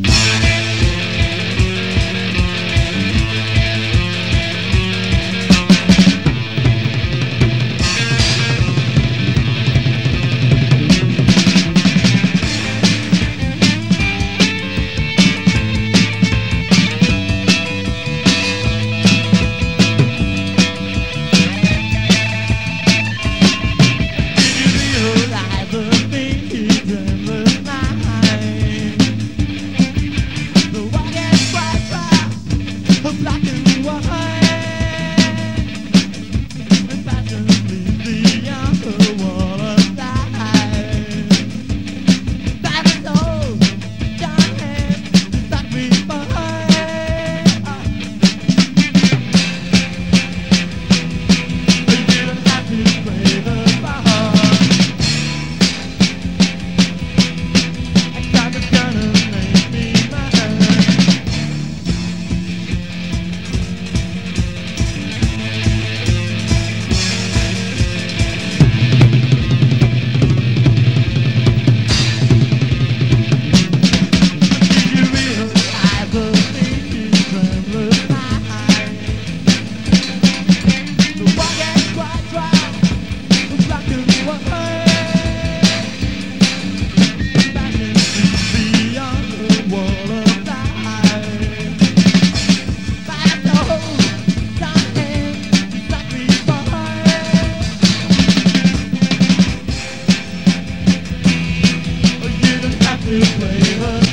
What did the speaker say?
Yeah. To play the